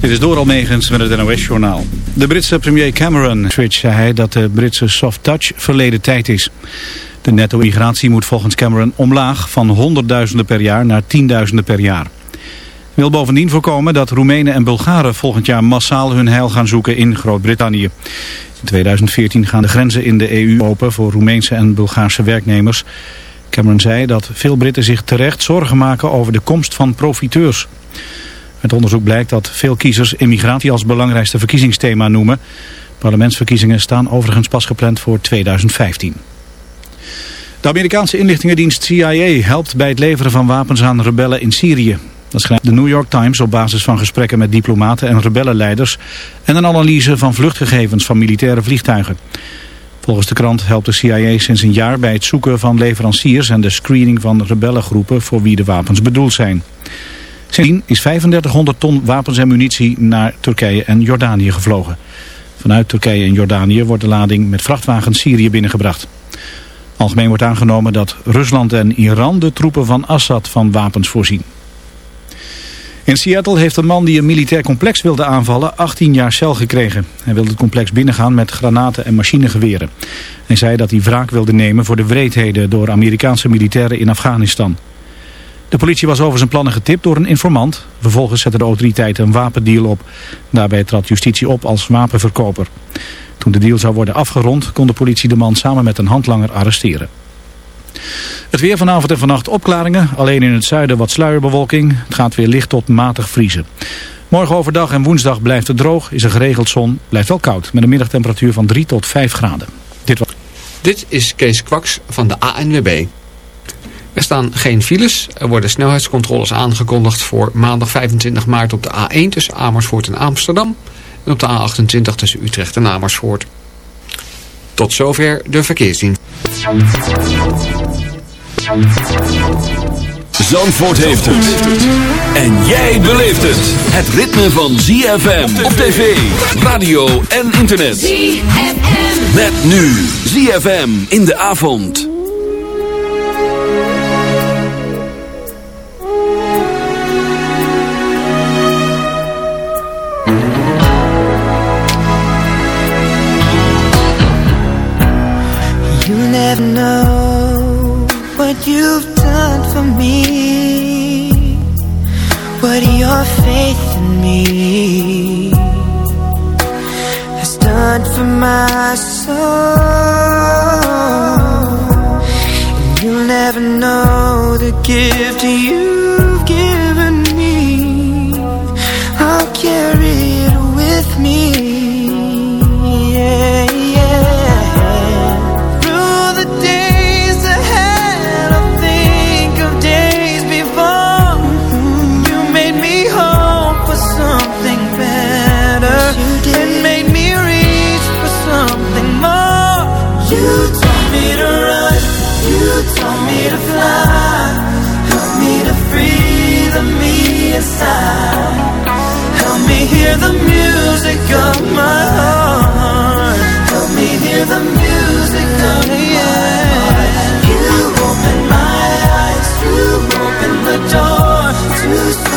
Dit is Doral Megens met het NOS-journaal. De Britse premier Cameron switch zei hij dat de Britse soft touch verleden tijd is. De netto-immigratie moet volgens Cameron omlaag van honderdduizenden per jaar naar tienduizenden per jaar. Hij wil bovendien voorkomen dat Roemenen en Bulgaren volgend jaar massaal hun heil gaan zoeken in Groot-Brittannië. In 2014 gaan de grenzen in de EU open voor Roemeense en Bulgaarse werknemers. Cameron zei dat veel Britten zich terecht zorgen maken over de komst van profiteurs. Het onderzoek blijkt dat veel kiezers immigratie als belangrijkste verkiezingsthema noemen. Parlementsverkiezingen staan overigens pas gepland voor 2015. De Amerikaanse inlichtingendienst CIA helpt bij het leveren van wapens aan rebellen in Syrië. Dat schrijft de New York Times op basis van gesprekken met diplomaten en rebellenleiders... en een analyse van vluchtgegevens van militaire vliegtuigen. Volgens de krant helpt de CIA sinds een jaar bij het zoeken van leveranciers... en de screening van rebellengroepen voor wie de wapens bedoeld zijn. Sindsdien is 3500 ton wapens en munitie naar Turkije en Jordanië gevlogen. Vanuit Turkije en Jordanië wordt de lading met vrachtwagens Syrië binnengebracht. Algemeen wordt aangenomen dat Rusland en Iran de troepen van Assad van wapens voorzien. In Seattle heeft een man die een militair complex wilde aanvallen 18 jaar cel gekregen. Hij wilde het complex binnengaan met granaten en machinegeweren. Hij zei dat hij wraak wilde nemen voor de wreedheden door Amerikaanse militairen in Afghanistan. De politie was over zijn plannen getipt door een informant. Vervolgens zetten de autoriteiten een wapendeal op. Daarbij trad justitie op als wapenverkoper. Toen de deal zou worden afgerond kon de politie de man samen met een handlanger arresteren. Het weer vanavond en vannacht opklaringen. Alleen in het zuiden wat sluierbewolking. Het gaat weer licht tot matig vriezen. Morgen overdag en woensdag blijft het droog. Is er geregeld zon. Blijft wel koud. Met een middagtemperatuur van 3 tot 5 graden. Dit, was... Dit is Kees Kwaks van de ANWB. Er staan geen files. Er worden snelheidscontroles aangekondigd voor maandag 25 maart op de A1 tussen Amersfoort en Amsterdam. En op de A28 tussen Utrecht en Amersfoort. Tot zover de verkeersdienst. Zandvoort heeft het. En jij beleeft het. Het ritme van ZFM op tv, radio en internet. ZFM. Met nu ZFM in de avond. Never know what you've done for me. What your faith in me has done for my soul. And you'll never know the gift you've given me. I'll carry it with me Help me hear the music of my heart. Help me hear the music of my heart. You open my eyes, you open the door to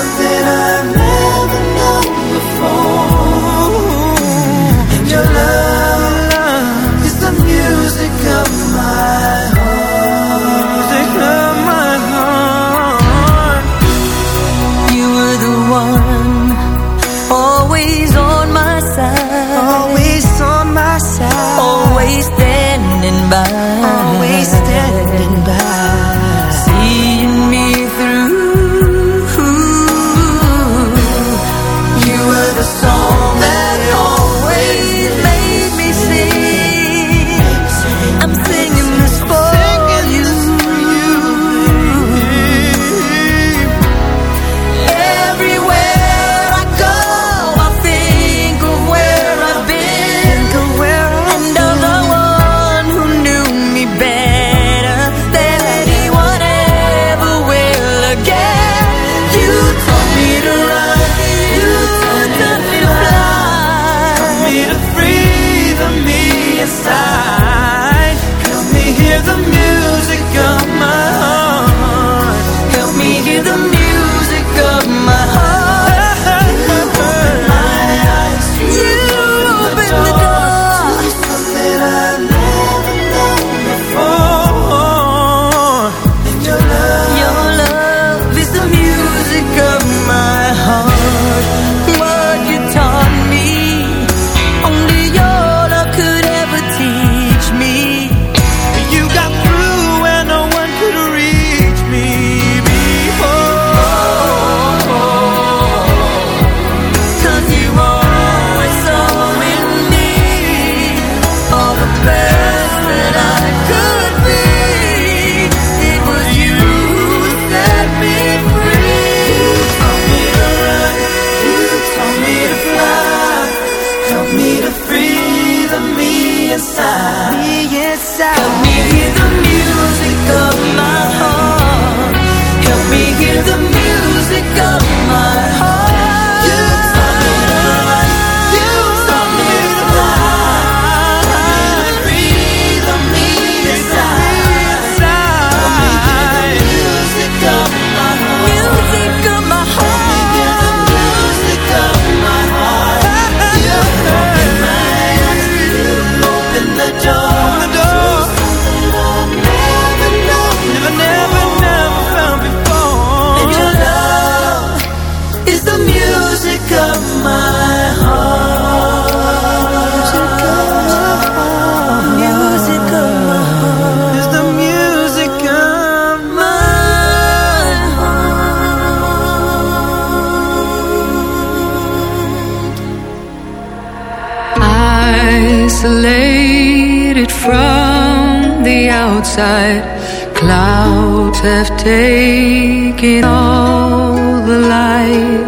Taking all the light.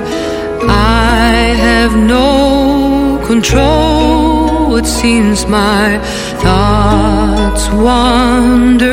I have no control. It seems my thoughts wander.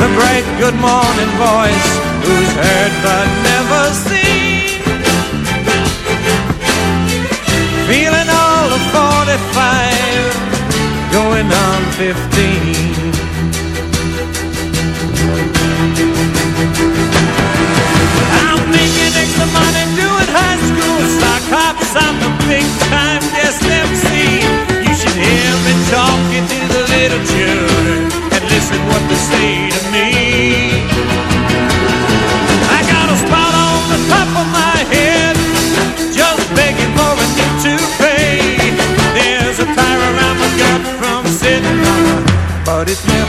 The bright good morning voice, who's heard but never seen. Feeling all of 45, going on 15. I'm making extra money doing high school sock hops. I'm a big time guest MC. You should hear me talking to the little children and listen what they say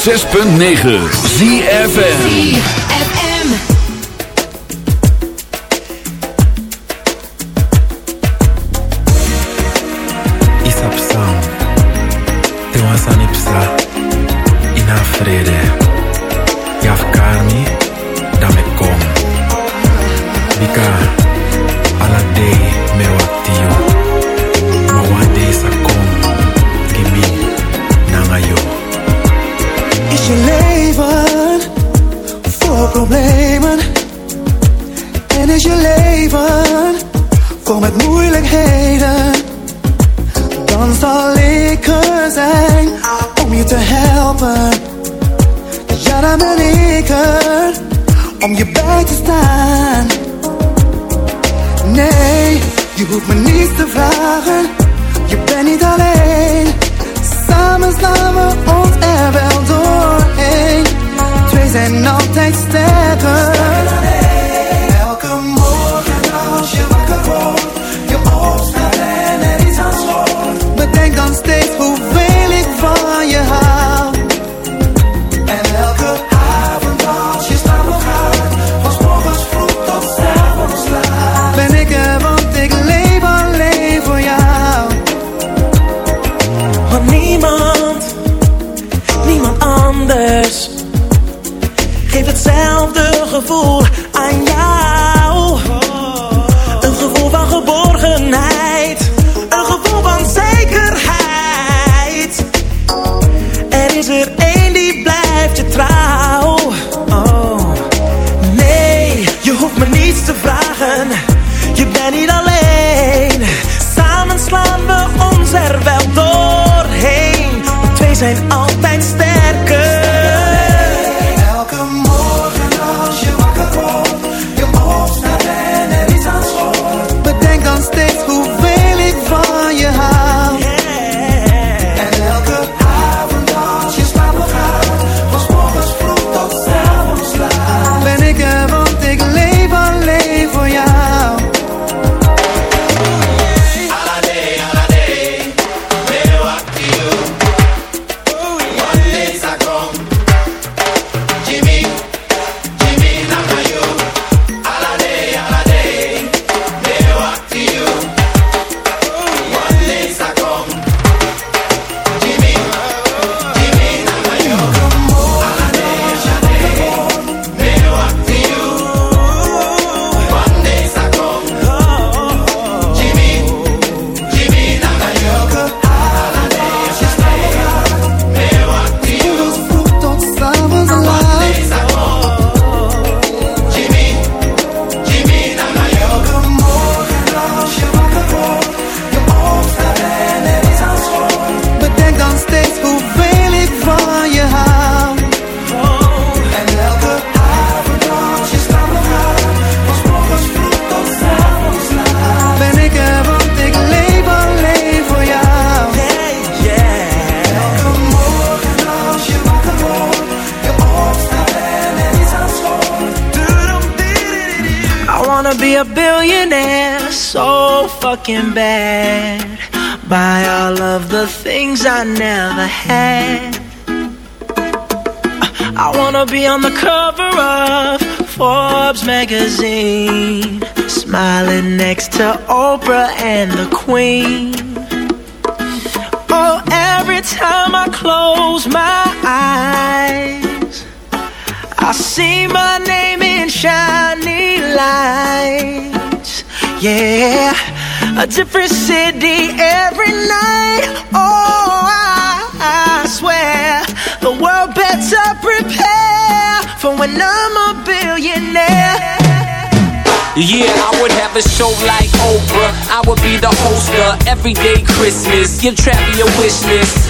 106.9 ZFN wanna be a billionaire so fucking bad. Buy all of the things I never had. I wanna be on the cover of Forbes magazine. Smiling next to Oprah and the Queen. Oh, every time I close my eyes. I see my name in shiny lights. Yeah, a different city every night. Oh, I, I swear the world better prepare for when I'm a billionaire. Yeah, I would have a show like Oprah. I would be the host of Everyday Christmas. Give Travis a wish list.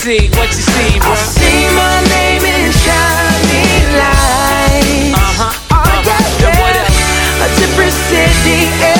see? What you see, bro? I see my name in shining lights. Uh huh. Uh -huh. Yeah, yeah. What else? A different city. Eh?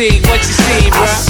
See? What you see, I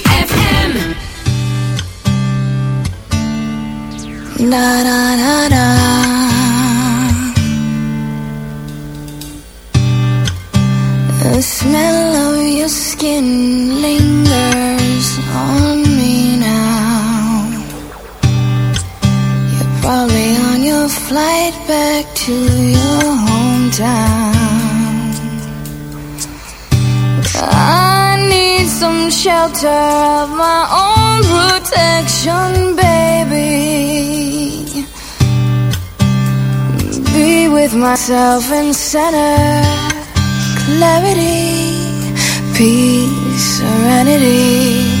with myself and center clarity, peace, serenity.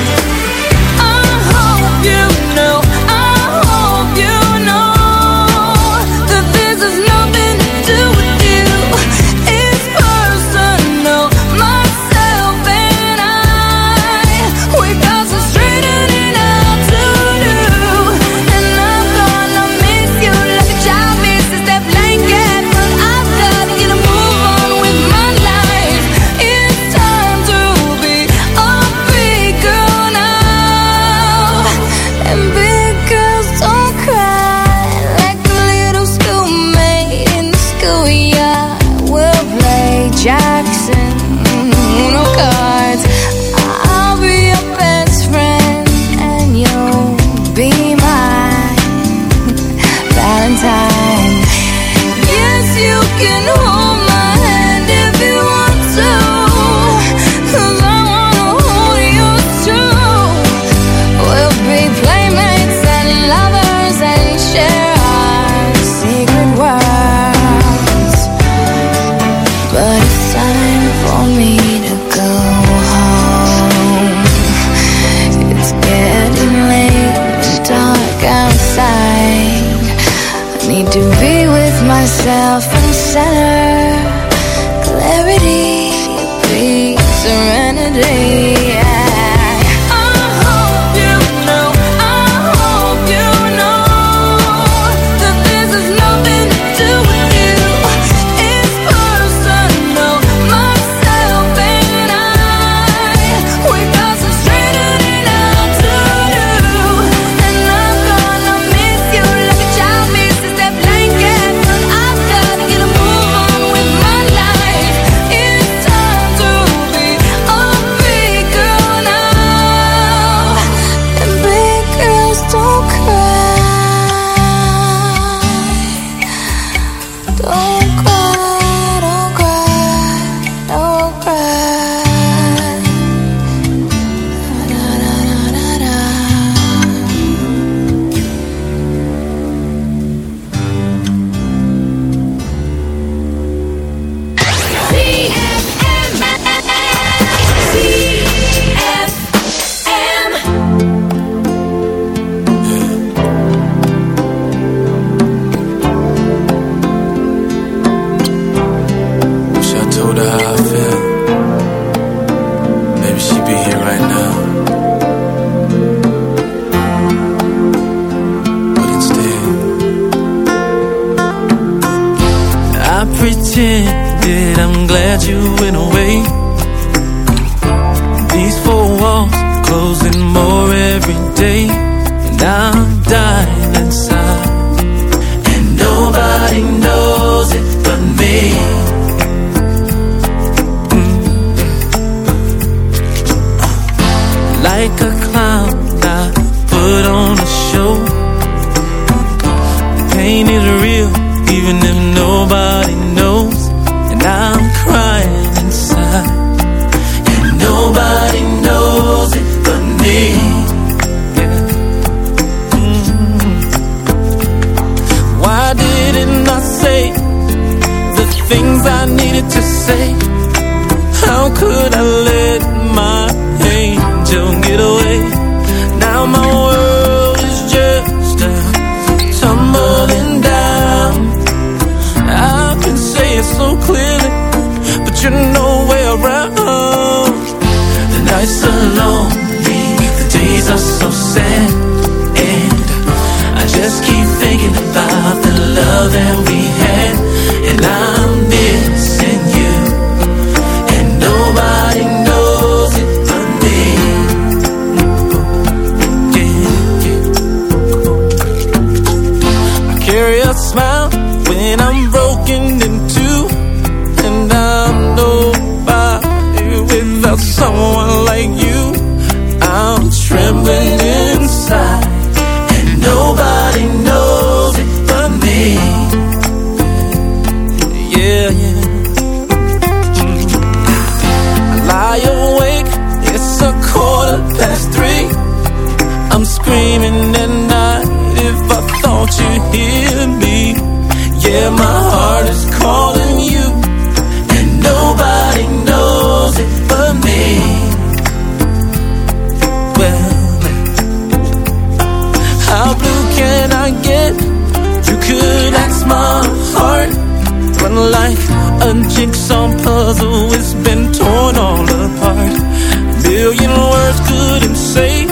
puzzle, it's been torn all apart. A billion words couldn't say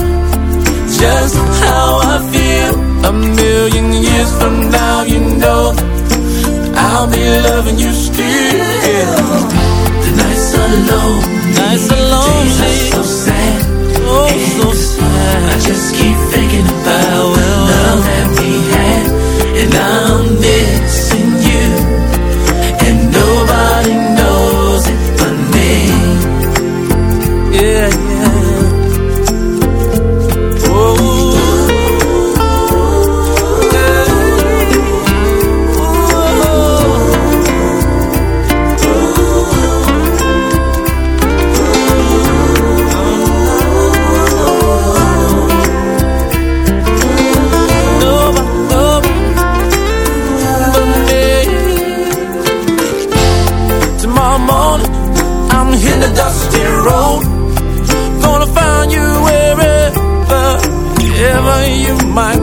just how I feel. A million years from now, you know I'll be loving you still. Yeah. The nights alone, lonely, nights alone. Days are so sad, oh so sad. I just keep thinking about well, love you my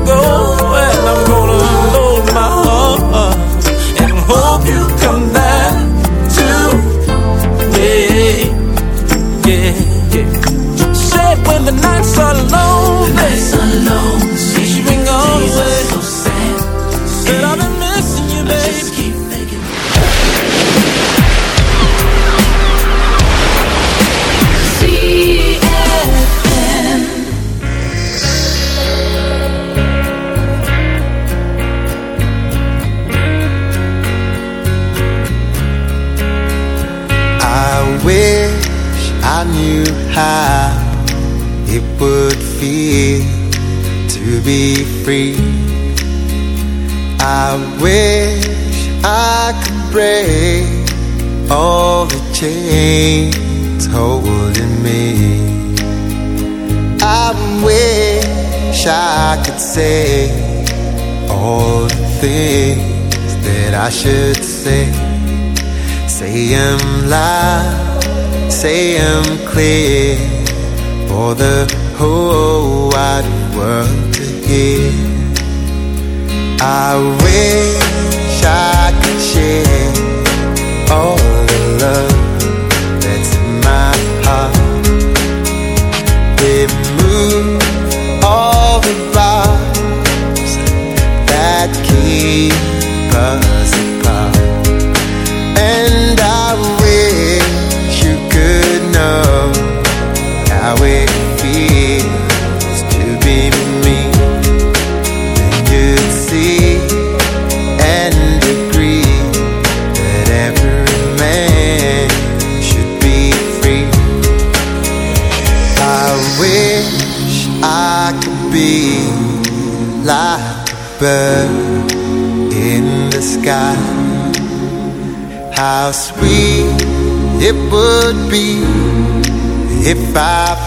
say all the things that I should say. Say I'm loud, say I'm clear for the whole wide world to hear. I wish I could share all.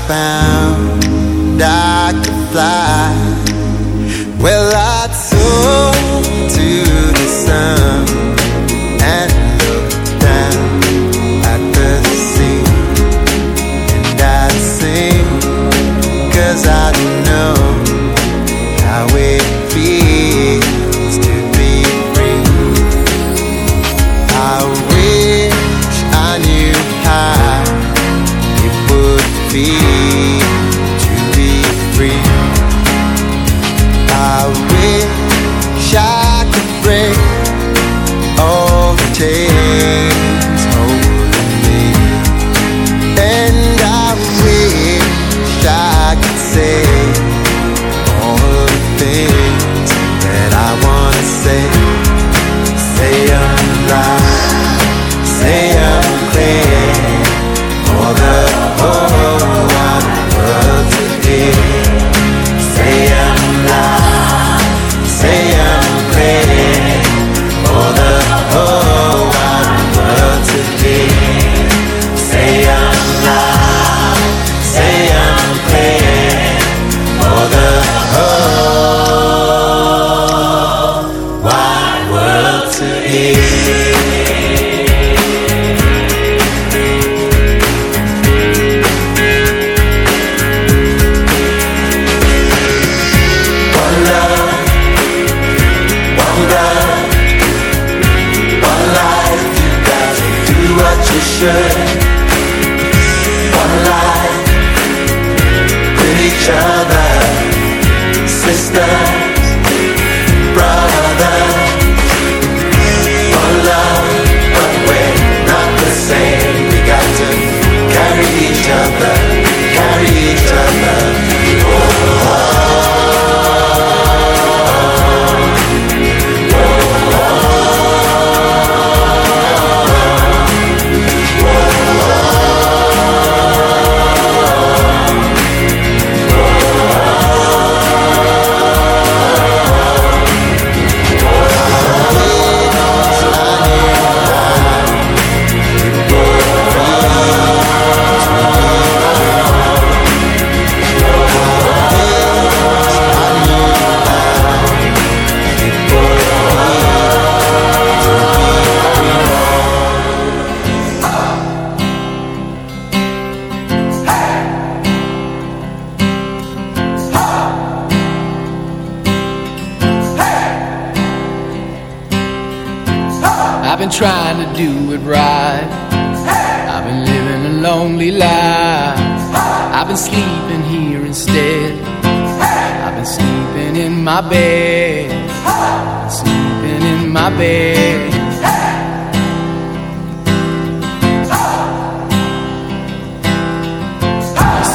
found I could fly.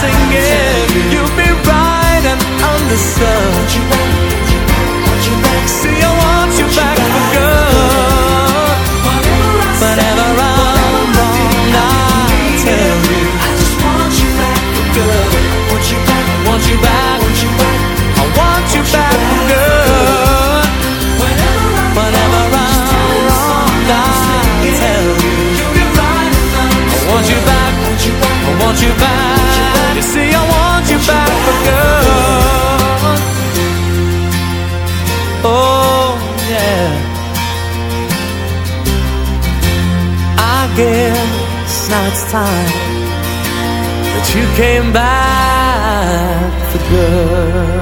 singing. You'll be right and the sun. you came back for good.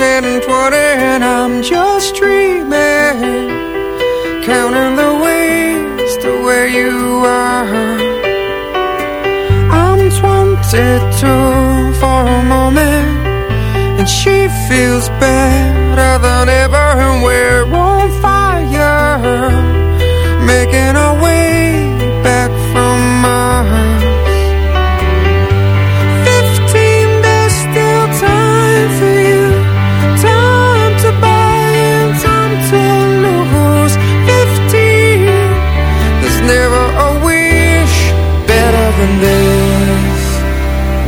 ten and twenty and I'm just dreaming Counting the ways to where you are. I'm twenty-two for a moment And she feels better than ever and we're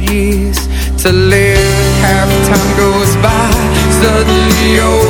years to live. Half time goes by, suddenly you're.